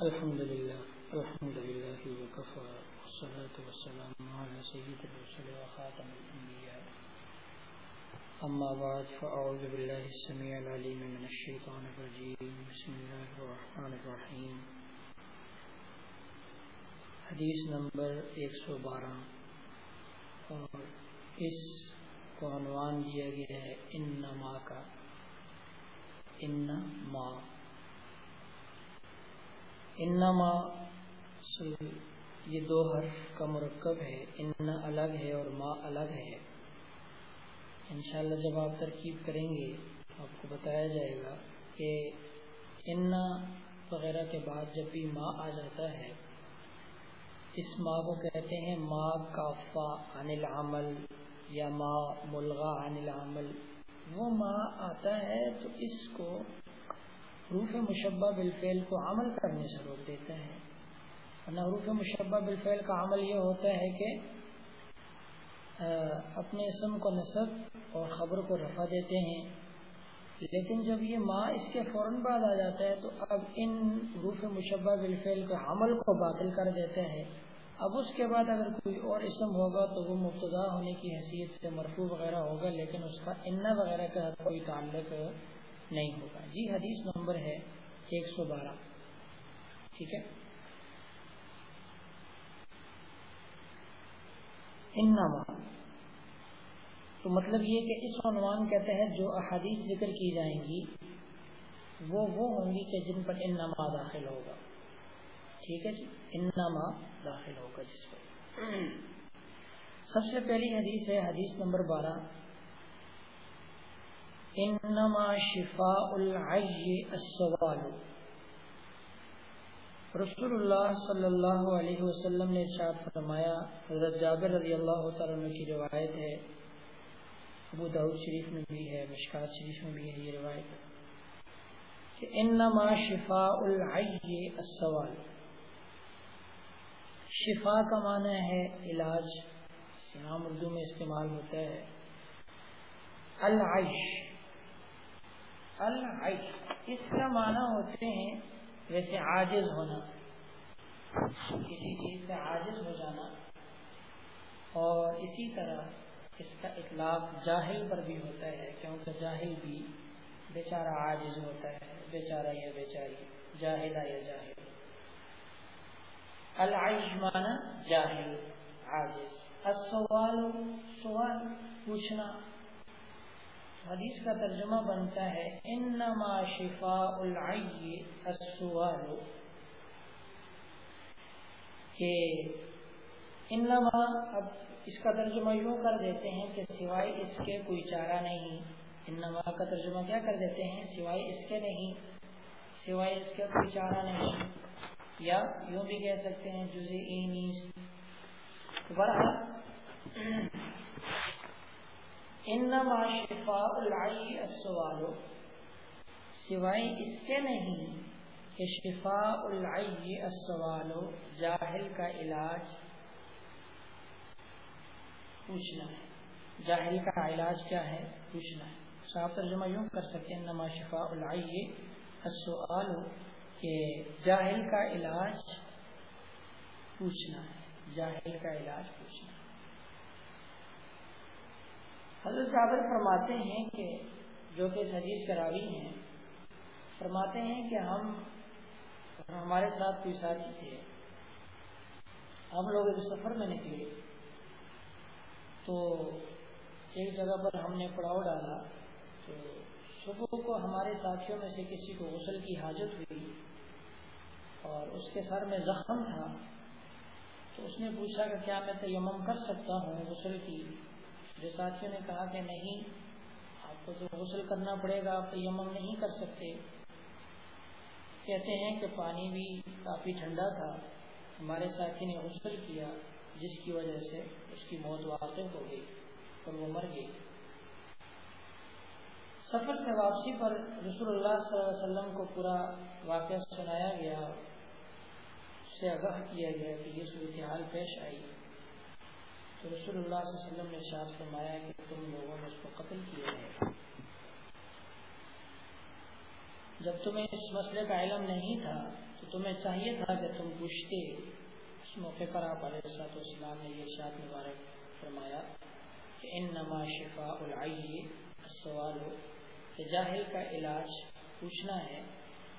الحمد لله الحمد لله وكفى، والصلاة والسلام على سيد الرسل وخاتم الأنبياء. أما بعد، فأعوذ بالله السميع العليم من الشيطان الرجيم. بسم الله الرحمن الرحيم. حدیث نمبر ایک سو بارہ. اور اس کو عنوان دیا گیا ہے ان کا ان انما یہ دو حرف کا مرکب ہے، ان الگ ہے اور ما الگ ہے۔ انشاءاللہ جب آپ ترکیب کریں گے، آپ کو بتایا جائے گا کہ ان وغیرہ کے بعد جب بھی ماں آ جاتا ہے، اس ماں کو کہتے ہیں ماں کافا عن العمل یا ماں ملغا عن العمل۔ وہ ماں آتا ہے تو اس کو حروف مشبہ بالفعل کو عمل کرنے سے روک دیتا ہے ورنہ حروف مشبہ بالفعل کا عمل یہ ہوتا ہے کہ اپنے اسم کو نصب اور خبر کو رفع دیتے ہیں۔ لیکن جب یہ ماں اس کے فوراً بعد آ جاتا ہے تو اب ان حروف مشبہ بالفعل کے عمل کو باطل کر دیتا ہے اب اس کے بعد اگر کوئی اور اسم ہوگا تو وہ مبتدا ہونے کی حیثیت سے مرفوع وغیرہ ہوگا، لیکن اس کا انا وغیرہ کا کوئی تعلق نہیں ہوگا۔ جی حدیث نمبر ہے ایک سو بارہ۔ ٹھیک ہے؟ انما۔ تو مطلب یہ کہ اس عنوان کے تحت جو احادیث ذکر کی جائیں گی، وہ وہ ہوں گی کہ جن پر انما داخل ہوگا۔ ٹھیک ہے جی؟ انما داخل ہوگا جس پر۔ سب سے پہلی حدیث ہے حدیث نمبر بارہ۔ انما شفاء العی السوال. رسول اللہ صلی اللہ علیہ وسلم نے ارشاد فرمایا، حضرت جابر رضی اللہ تعالیٰ عنہ کی روایت ہے، ابو داود شریف میں بھی ہے، مشکات شریف میں بھی ہے یہ روایت. کہ انما شفاء العی السوال. شفا کا معنی ہے علاج نام اردو میں استعمال ہوتا ہے العیش العیش اس کا معنی ہوتے ہیں ویسے عاجز ہونا، کسی چیز سے عاجز ہو جانا، اور اسی طرح اس کا اطلاق جاہل پر بھی ہوتا ہے، کیونکہ جاہل بھی بیچارہ عاجز ہوتا ہے، بیچارہ یا بیچاری، جاہلہ یا جاہل۔ العیش مانا جاہل، عاجز۔ السوال، سوال پوچھنا۔ حدیث کا ترجمہ بنتا ہے، انما شفاء العی السوال کہ انما اب اس کا ترجمہ یوں کر دیتے ہیں کہ سوائے اس کے کوئی چارہ نہیں، انما کا ترجمہ کیا کر دیتے ہیں؟ سوائے اس کے نہیں، سوائے اس کے کوئی چارہ نہیں، یا یوں بھی کہہ سکتے ہیں، جزئی بہرحال انما شفاء العی السوال سوائے اس کے نہیں کہ شفاء العی السوال جاہل کا علاج پوچھنا ہے. جاہل کا علاج کیا ہے؟ پوچھنا ہے. صاحب ترجمہ یوں کر سکتے ہیں نما شفاء العی السوال کہ جاہل کا علاج پوچھنا ہے. جاہل کا علاج پوچھنا ہے. حضرت جابر فرماتے ہیں کہ جو کہ اس حدیث کے راوی ہیں، فرماتے ہیں کہ ہم ہمارے ساتھ کوئی ساتھی تھے۔ ہم لوگ ایک سفر میں نکلے۔ تو ایک جگہ پر ہم نے پڑاؤ ڈالا۔ تو صبح کو ہمارے ساتھیوں میں سے کسی کو غسل کی حاجت ہوئی اور اس کے سر میں زخم تھا۔ تو اس نے پوچھا کہ کیا میں تیمم کر سکتا ہوں غسل کی؟ جو ساتھیوں نے کہا کہ نہیں، آپ کو تو غسل کرنا پڑے گا، آپ تیمم نہیں کر سکتے۔ کہتے ہیں کہ پانی بھی کافی ٹھنڈا تھا۔ ہمارے ساتھی نے غسل کیا، جس کی وجہ سے اس کی موت واقع ہو گئی اور وہ مر گئی۔ سفر سے واپسی پر رسول اللہ صلی اللہ علیہ وسلم کو پورا واقعہ سنایا گیا، اس سے آگاہ کیا گیا کہ یہ صورتحال پیش آئی۔ تو رسول اللہ صلی اللہ علیہ وسلم نے شاد فرمایا کہ تم لوگوں نے اس کو قتل کیا ہے۔ جب تمہیں اس مسئلے کا علم نہیں تھا، تو تمہیں چاہیے تھا کہ تم پوچھتے اس موقع پر آپ علیہ صاحب اسلام نے یہ ارشاد مبارک فرمایا کہ ان نما شفا العی سوال ہو کہ جاہل کا علاج پوچھنا ہے،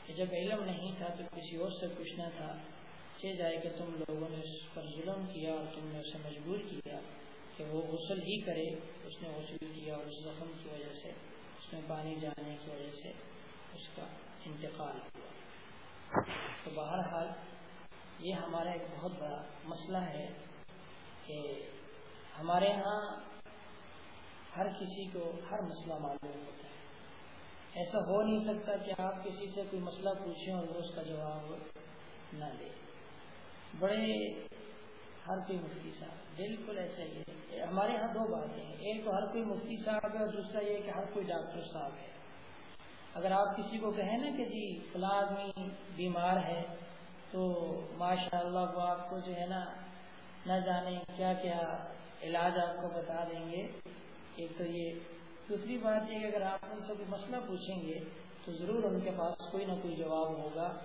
کہ جب علم نہیں تھا تو کسی اور سے پوچھنا تھا۔ چھ جائے کہ تم لوگوں نے اس پر ظلم کیا اور تم نے اسے مجبور کیا کہ وہ غسل ہی کرے، اس نے غسل کیا اور اس زخم کی وجہ سے، اس میں پانی جانے کی وجہ سے اس کا انتقال ہوا۔ تو بہرحال یہ ہمارا ایک بہت بڑا مسئلہ ہے کہ ہمارے ہاں ہر کسی کو ہر مسئلہ معلوم ہوتا ہے۔ ایسا ہو نہیں سکتا کہ آپ کسی سے کوئی مسئلہ پوچھیں اور وہ اس کا جواب نہ دے۔ بڑے ہر کوئی مفتی صاحب، بالکل ایسا ہی ہے۔ ہمارے ہاں دو باتیں ہیں۔ ایک تو ہر کوئی مفتی صاحب ہے اور دوسرا یہ کہ ہر کوئی ڈاکٹر صاحب ہے۔ اگر آپ کسی کو کہیں نا کہ جی فلاں آدمی بیمار ہے، تو ماشاء اللہ وہ آپ کو جو ہے نا، نہ جانے کیا کیا علاج آپ کو بتا دیں گے۔ ایک تو یہ۔ دوسری بات یہ کہ اگر آپ ان سے کوئی مسئلہ پوچھیں گے، تو ضرور ان کے پاس کوئی نہ کوئی جواب ہوگا۔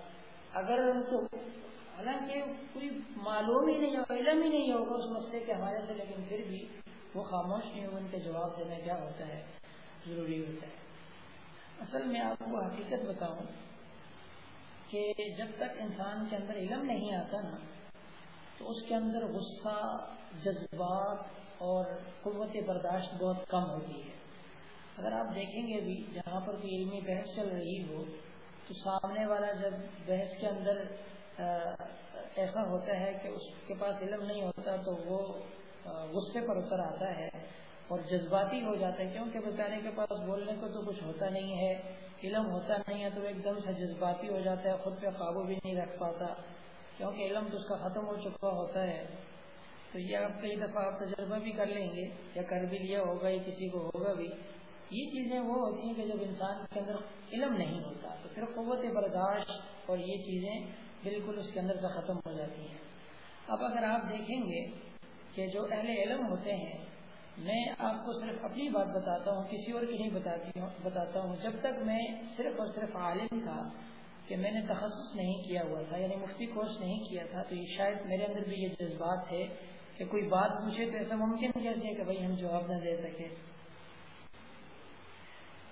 اگر ان کو حالانکہ کوئی معلوم ہی نہیں ہوگا علم ہی نہیں ہوگا اس مسئلے کے حوالے سے، لیکن پھر بھی وہ خاموش نہیں ہوگا ان کے جواب دینا کیا ہوتا ہے؟ ضروری ہوتا ہے۔ اصل میں آپ کو حقیقت بتاؤں کہ جب تک انسان کے اندر علم نہیں آتا نا، تو اس کے اندر غصہ، جذبات اور قوت برداشت بہت کم ہوتی ہے۔ اگر آپ دیکھیں گے بھی جہاں پر کوئی علمی بحث چل رہی ہو، تو سامنے والا جب بحث کے اندر ایسا ہوتا ہے کہ اس کے پاس علم نہیں ہوتا تو وہ غصے پر اتر آتا ہے اور جذباتی ہو جاتا ہے کیونکہ بیچارے کے پاس بولنے کو تو کچھ ہوتا نہیں ہے، علم ہوتا نہیں ہے تو ایک دم سے جذباتی ہو جاتا ہے، خود پہ قابو بھی نہیں رکھ پاتا۔ کیونکہ علم تو اس کا ختم ہو چکا ہوتا ہے۔ تو یہ آپ کئی دفعہ آپ تجربہ بھی کر لیں گے یا کر بھی لیا ہوگا یا کسی کو ہوگا بھی۔ یہ چیزیں وہ ہوتی ہیں کہ جب انسان کے اندر علم نہیں ہوتا تو پھر قوت برداشت اور یہ چیزیں بالکل اس کے اندر سے ختم ہو جاتی ہیں اب اگر آپ دیکھیں گے کہ جو اہل علم ہوتے ہیں، میں آپ کو صرف اپنی بات بتاتا ہوں، کسی اور کی نہیں بتاتی ہوں، بتاتا ہوں۔ جب تک میں صرف اور صرف عالم تھا کہ میں نے تخصص نہیں کیا ہوا تھا یعنی مفتی کورس نہیں کیا تھا، تو یہ شاید میرے اندر بھی یہ جذبات ہے کہ کوئی بات پوچھے تو ایسا ممکن کیسے ہے کہ بھائی ہم جواب نہ دے سکے۔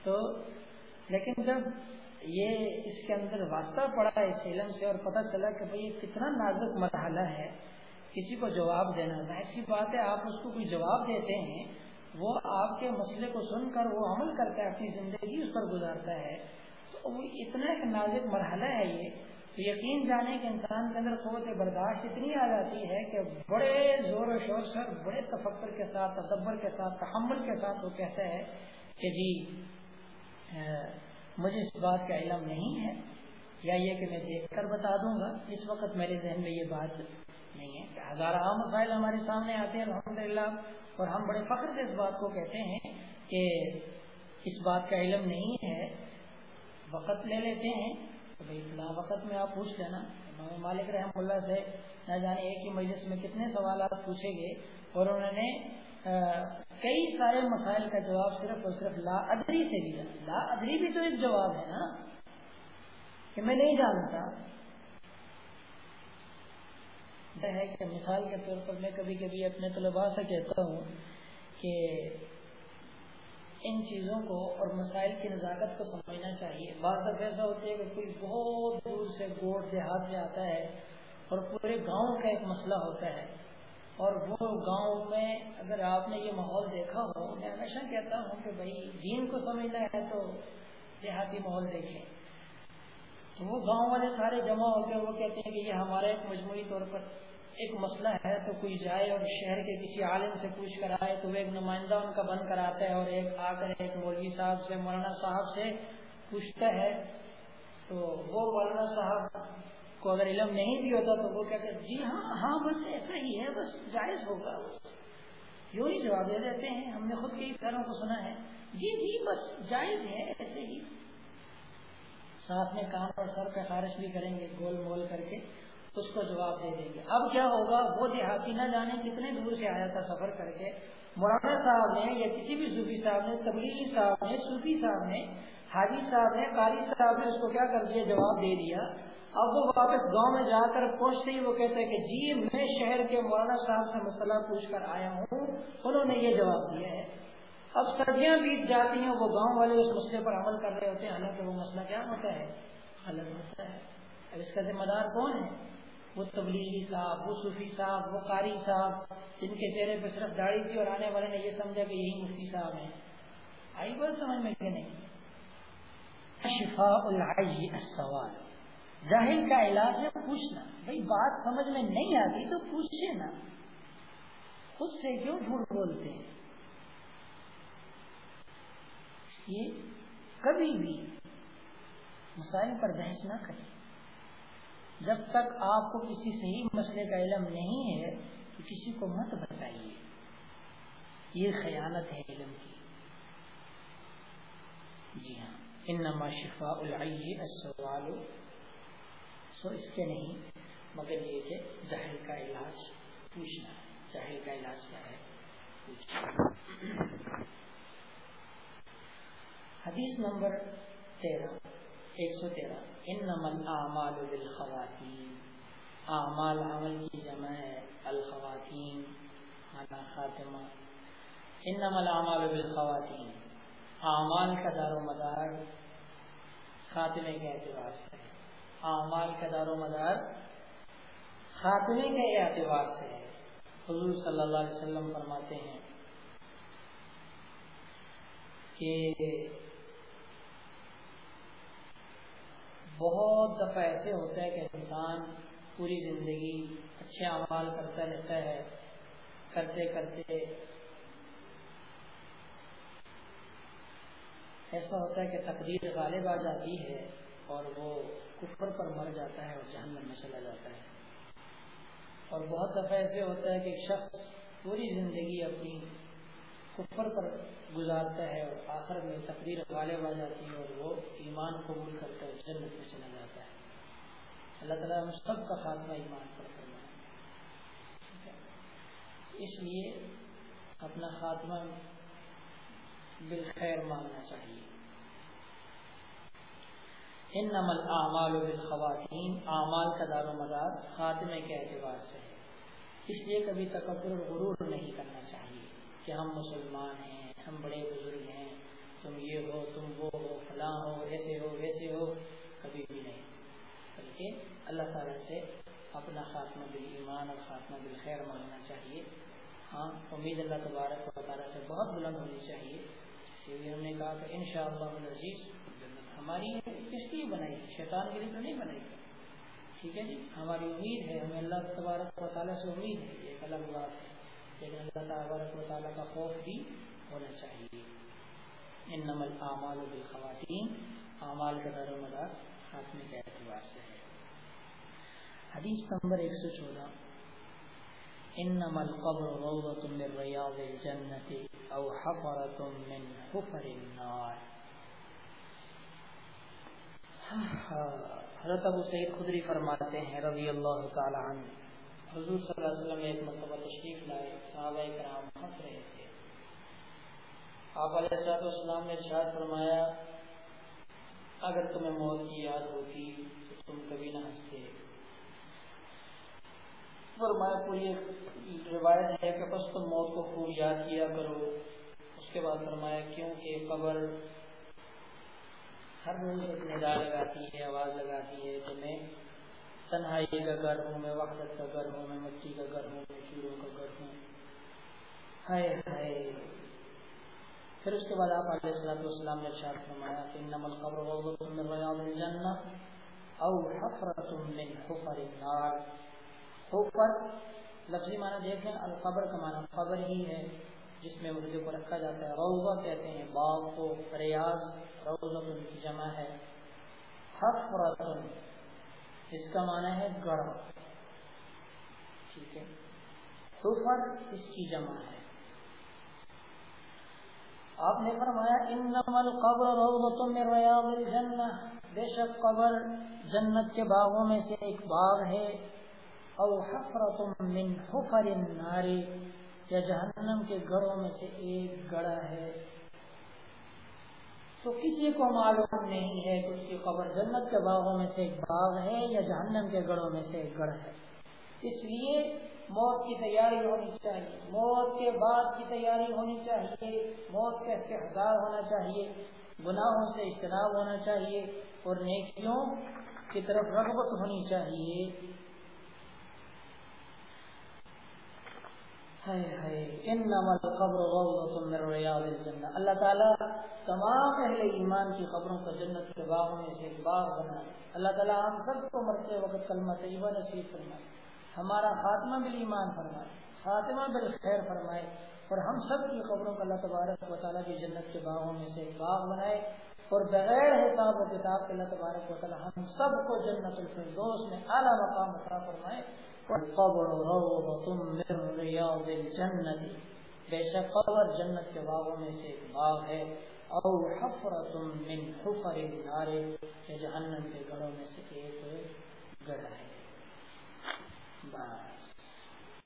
تو لیکن جب یہ اس کے اندر واسطہ پڑا اس علم سے اور پتہ چلا کہ بھائی یہ کتنا نازک مرحلہ ہے، کسی کو جواب دینا۔ ایسی بات ہے، آپ اس کو کوئی جواب دیتے ہیں، وہ آپ کے مسئلے کو سن کر، وہ عمل کرتا ہے اپنی زندگی اس پر گزارتا ہے۔ تو وہ اتنا ایک نازک مرحلہ ہے یہ تو یقین جانے کے انسان کے اندر قوت برداشت اتنی آ جاتی ہے کہ بڑے زور و شور سے بڑے تفکر کے ساتھ، تدبر کے ساتھ، تحمل کے ساتھ وہ کہتا ہے کہ جی مجھے اس بات کا علم نہیں ہے، یا یہ کہ میں دیکھ کر بتا دوں گا، اس وقت میرے ذہن میں یہ بات نہیں ہے کہ ہزار عام مسائل ہمارے سامنے آتے ہیں الحمد للہ اور ہم بڑے فخر سے اس بات کو کہتے ہیں کہ اس بات کا علم نہیں ہے۔ وقت لے لیتے ہیں۔ تو بھائی، فلاں وقت میں آپ پوچھ لینا۔ امام مالک رحم اللہ سے نہ جانے ایک ہی مجلس میں کتنے سوالات پوچھے گئے اور انہوں نے کئی سارے مسائل کا جواب صرف اور صرف لا ادری سے دیا لا ادری بھی تو ایک جواب ہے نا، کہ میں نہیں جانتا۔ ہے کہ مثال کے طور پر میں کبھی کبھی اپنے طلباء سے کہتا ہوں کہ ان چیزوں کو اور مسائل کی نزاکت کو سمجھنا چاہیے۔ بعض دفعہ ایسا ہوتا ہے کہ کوئی بہت دور سے گوڑ دیہات سے آتا ہے اور پورے گاؤں کا ایک مسئلہ ہوتا ہے۔ اور وہ گاؤں میں اگر آپ نے یہ ماحول دیکھا ہو، میں ہمیشہ کہتا ہوں کہ بھائی دین کو سمجھنا ہے تو دیہاتی ماحول دیکھیں۔ تو وہ گاؤں والے سارے جمع ہو کے وہ کہتے ہیں کہ یہ ہمارا ایک مجموعی طور پر ایک مسئلہ ہے، تو کوئی جائے اور شہر کے کسی عالم سے پوچھ کر آئے تو وہ ایک نمائندہ ان کا بن کر آتا ہے اور ایک آ کر ایک مولوی صاحب سے، مولانا صاحب سے پوچھتا ہے۔ تو وہ مولانا صاحب کو اگر علم نہیں بھی ہوتا تو وہ کہتے ہیں جی ہاں ہاں بس ایسا ہی ہے، بس جائز ہوگا۔ بس یوں ہی جواب دے دیتے ہیں۔ ہم نے خود کئی پیروں کو سنا ہے۔ جی جی بس جائز ہے، ایسے ہی۔ ساتھ میں کام اور سر کا خارش بھی کریں گے، گول مول کر کے اس کو جواب دے دیں گے۔ اب کیا ہوگا؟ وہ دیہاتی نہ جانے کتنے دور سے آیا تھا سفر کر کے۔ مولانا صاحب نے یا کسی بھی صوفی صاحب نے، تبلیغی صاحب نے، صوفی صاحب نے، حاجی صاحب نے، قاری صاحب نے اس کو کیا کر دیا؟ جواب دے دیا۔ اب وہ واپس گاؤں میں جا کر پہنچتے ہی وہ کہتے ہیں کہ جی میں شہر کے مولانا صاحب سے مسئلہ پوچھ کر آیا ہوں، انہوں نے یہ جواب دیا ہے۔ اب سردیاں بیت جاتی ہیں، وہ گاؤں والے اس مسئلے پر عمل کر رہے ہوتے ہیں، حالانکہ وہ مسئلہ کیا ہوتا ہے؟ حل ہوتا ہے۔ اب اس کا ذمہ دار کون ہے؟ وہ تبلیغی صاحب، وہ صوفی صاحب، وہ قاری صاحب، جن کے چہرے پہ صرف داڑھی تھی اور آنے والے نے یہ سمجھا کہ یہی مفتی صاحب ہیں۔ آئی بات سمجھ میں کہ نہیں؟ شفا السوال ظاہر کا علاج ہے، پوچھنا۔ بھائی، بات سمجھ میں نہیں آتی تو پوچھے نا۔ خود سے کیوں جھوٹ بولتے ہیں؟ یہ کبھی بھی مسائل پر بحث نہ کریں۔ جب تک آپ کو کسی صحیح مسئلے کا علم نہیں ہے تو کسی کو مت بتائیے۔ یہ خیانت ہے علم کی۔ جی ہاں۔ انما شفا السوال سو اس کے نہیں، مگر یہ کہ جہل کا علاج پوچھنا جہل کا علاج کیا ہے؟ حدیث نمبر تیرہ، ایک سو تیرہ۔ ان نمل اعمال بالخواتین۔ اعمال عمل کی جمع ہے الخواتین خاتمہ۔ ان نمل اعمال بالخواتین۔ اعمال کا دار و مدار خاتمے کے اعتبار سے اعمال کا دار و مدار خاتمے کے اعتبار سے ہے۔ حضور صلی اللہ علیہ وسلم فرماتے ہیں کہ بہت دفعہ ایسے ہوتا ہے کہ انسان پوری زندگی اچھے اعمال کرتا رہتا ہے، کرتے کرتے ایسا ہوتا ہے کہ تقدیر غالب آ جاتی ہے اور وہ کفر پر مر جاتا ہے اور جہنم میں چلا جاتا ہے۔ اور بہت دفعہ ایسے ہوتا ہے کہ شخص پوری زندگی اپنی کفر پر گزارتا ہے اور آخر میں تقریر غالب آ جاتی ہے اور وہ ایمان قبول کرتا ہے جنت میں چلا جاتا ہے۔ اللہ تعالیٰ ہم سب کا خاتمہ ایمان پر کرنا ہے اس لیے اپنا خاتمہ بالخیر ماننا چاہیے۔ ان نمل اعمال و بالخواتین اعمال کا دار و مدار خاتمے کے اعتبار سے ہے۔ اس لیے کبھی تکبر اور غرور نہیں کرنا چاہیے کہ ہم مسلمان ہیں، ہم بڑے بزرگ ہیں، تم یہ ہو، تم وہ ہو، فلاں ہو ایسے ہو، ویسے ہو، کبھی بھی نہیں۔ بلکہ اللہ تعالیٰ سے اپنا خاتمہ بال ایمان اور خاتمہ بالخیر مانگنا چاہیے۔ ہاں امید اللہ تبارک و تعالیٰ سے بہت بلند ہونی چاہیے۔ اسی لیے ہم نے کہا کہ ان شاء اللہ ہماری کس بنائی شیطان کے لیے تو نہیں بنائی ٹھیک ہے جی؟ ہماری امید ہے، ہمیں اللہ تبارک و تعالیٰ سے امید ہے، یہ ایک الگ بات ہے۔ لیکن اللہ تبارک و تعالیٰ کا خوف بھی ہونا چاہیے۔ ان نمل اعمال و بالخواتین، اعمال کا در و مدار خاتمے کے اعتبار سے ہے۔ حدیث نمبر ایک سو چودہ۔ انما القبر روضة من رياض الجنة او حفرة من حفر النار۔ حضرت ابو سعید خدری فرماتے ہیں، رضی اللہ تعالی عنہ، حضور صلی اللہ علیہ وسلم ایک مرتبہ تشریف لائے، صحابہ کرام ہنس رہے تھے۔ آپ علیہ السلام والسلام نے ارشاد فرمایا، اگر تمہیں موت کی یاد ہوتی تو تم کبھی نہ ہنستے۔ فرمایا، پوری روایت ہے کہ بس تم موت کو خوب یاد کیا کرو۔ اس کے بعد فرمایا، کیونکہ قبر ہر روز ایک ندا لگاتی ہے آواز لگاتی ہے تو میں تنہائی کا گھر ہوں، میں وحدت کا گھر ہوں، میں مٹی کا گھر ہوں، میں چوروں کا گھر ہوں۔ ہائے ہائے۔ پھر اس کے بعد آپ علیہ السلام والسلام نے ارشاد فرمایا کہ انما القبر روضۃ من ریاض الجنہ او حفرۃ من حفر النار۔ حفر لفظی معنی دیکھیں، القبر کا معنی قبر ہی ہے۔ جس میں مردے کو رکھا جاتا ہے روزہ کہتے ہیں باغ کو ریاض روزہ کی جمع ہے۔ حفرت اس کا معنی ہے گڑھ ٹھیک ہے۔ حفر اس کی جمع ہے۔ آپ نے فرمایا انما القبر روضۃ من ریاض الجنہ۔ بے شک قبر جنت کے باغوں میں سے ایک باغ ہے۔ او حفرۃ من حفر النار۔ یا جہنم کے گڑھوں میں سے ایک گڑھا ہے، تو کسی کو معلوم نہیں ہے کہ اس کی قبر جنت کے باغوں میں سے ایک باغ ہے یا جہنم کے گڑھوں میں سے ایک گڑھ ہے۔ اس لیے موت کی تیاری ہونی چاہیے۔ موت کے بعد کی تیاری ہونی چاہیے۔ موت کا استحصال ہونا چاہیے۔ گناہوں سے اجتناب ہونا چاہیے۔ اور نیکیوں کی طرف رغبت ہونی چاہیے۔ اللہ تعالیٰ تمام اہل ایمان کی خبروں کو جنت کے باغوں میں سے باغ بنائے اللہ تعالیٰ ہم سب کو مرتے وقت کلمہ طیبہ نصیب فرمائے۔ ہمارا خاتمہ بال ایمان فرمائے، خاتمہ بالخیر فرمائے۔ اور ہم سب کی خبروں کو اللہ تبارک و تعالیٰ کی جنت کے باغوں میں سے ایک باغ بنائے۔ اور بغیر حساب و کتاب کے اللہ تبارک و تعالیٰ ہم سب کو جنت الفردوس میں اعلیٰ مقام عطا فرمائے۔ والقبر روضة من رياض الجنة. بے شک قبر جنت کے باغوں میں سے ایک باغ ہے، او حفرة من حفر النار یہ جہنم کے گڑوں میں سے ایک گڑھ ہے۔ بس۔